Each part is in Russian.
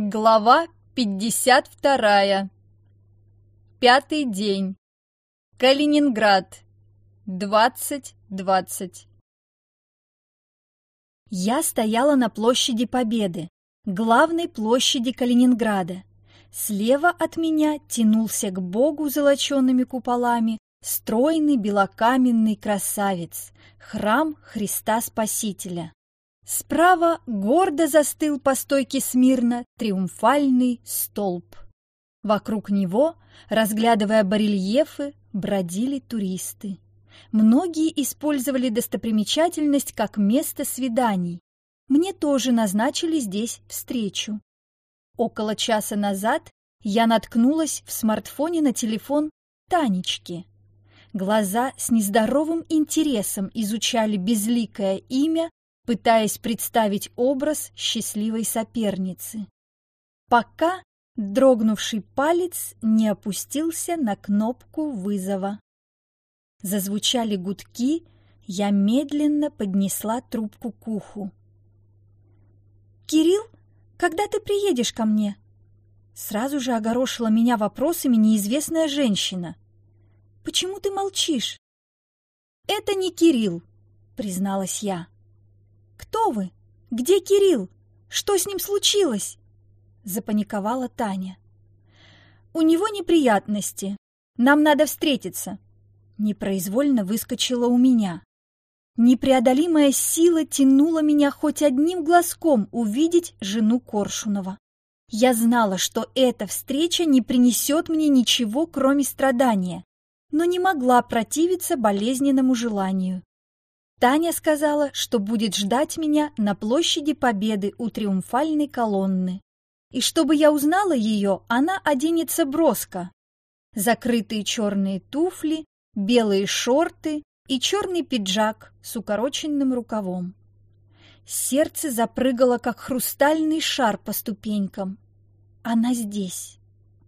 Глава 52. Пятый день. Калининград. 2020. Я стояла на площади Победы, главной площади Калининграда. Слева от меня тянулся к Богу золочеными куполами стройный белокаменный красавец, храм Христа Спасителя. Справа гордо застыл по стойке смирно триумфальный столб. Вокруг него, разглядывая барельефы, бродили туристы. Многие использовали достопримечательность как место свиданий. Мне тоже назначили здесь встречу. Около часа назад я наткнулась в смартфоне на телефон Танечки. Глаза с нездоровым интересом изучали безликое имя пытаясь представить образ счастливой соперницы. Пока дрогнувший палец не опустился на кнопку вызова. Зазвучали гудки, я медленно поднесла трубку к уху. «Кирилл, когда ты приедешь ко мне?» Сразу же огорошила меня вопросами неизвестная женщина. «Почему ты молчишь?» «Это не Кирилл», — призналась я. «Кто вы? Где Кирилл? Что с ним случилось?» Запаниковала Таня. «У него неприятности. Нам надо встретиться». Непроизвольно выскочила у меня. Непреодолимая сила тянула меня хоть одним глазком увидеть жену Коршунова. Я знала, что эта встреча не принесет мне ничего, кроме страдания, но не могла противиться болезненному желанию. Таня сказала, что будет ждать меня на площади Победы у триумфальной колонны. И чтобы я узнала ее, она оденется броско. Закрытые черные туфли, белые шорты и черный пиджак с укороченным рукавом. Сердце запрыгало, как хрустальный шар по ступенькам. Она здесь.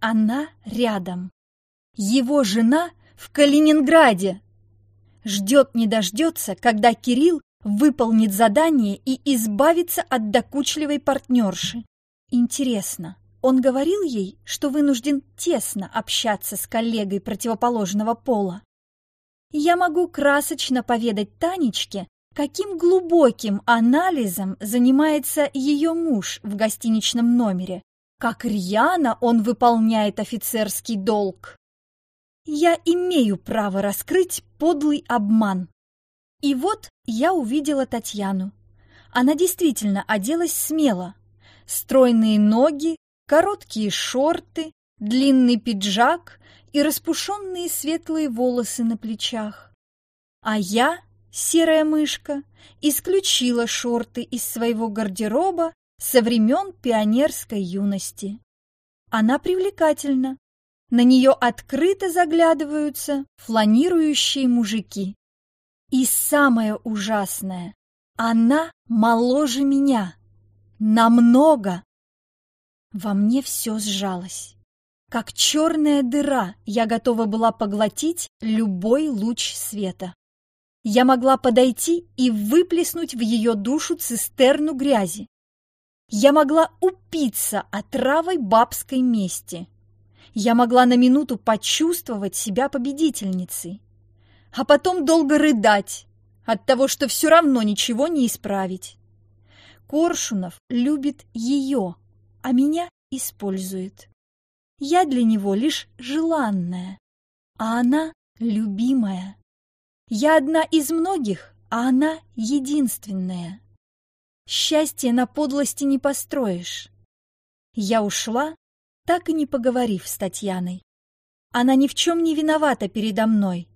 Она рядом. Его жена в Калининграде ждет не дождется, когда Кирилл выполнит задание и избавится от докучливой партнерши. Интересно, он говорил ей, что вынужден тесно общаться с коллегой противоположного пола? Я могу красочно поведать Танечке, каким глубоким анализом занимается ее муж в гостиничном номере, как рьяно он выполняет офицерский долг. Я имею право раскрыть подлый обман. И вот я увидела Татьяну. Она действительно оделась смело. Стройные ноги, короткие шорты, длинный пиджак и распушенные светлые волосы на плечах. А я, серая мышка, исключила шорты из своего гардероба со времен пионерской юности. Она привлекательна, на нее открыто заглядываются фланирующие мужики. И самое ужасное, она моложе меня. Намного. Во мне все сжалось. Как черная дыра, я готова была поглотить любой луч света. Я могла подойти и выплеснуть в ее душу цистерну грязи. Я могла упиться отравой бабской мести я могла на минуту почувствовать себя победительницей, а потом долго рыдать от того, что все равно ничего не исправить. Коршунов любит ее, а меня использует. Я для него лишь желанная, а она любимая. Я одна из многих, а она единственная. Счастье на подлости не построишь. Я ушла, так и не поговорив с Татьяной. Она ни в чем не виновата передо мной.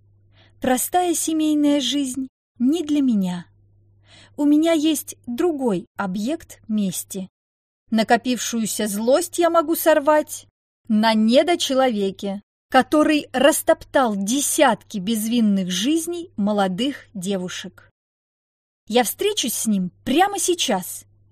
Простая семейная жизнь не для меня. У меня есть другой объект мести. Накопившуюся злость я могу сорвать на недочеловеке, который растоптал десятки безвинных жизней молодых девушек. Я встречусь с ним прямо сейчас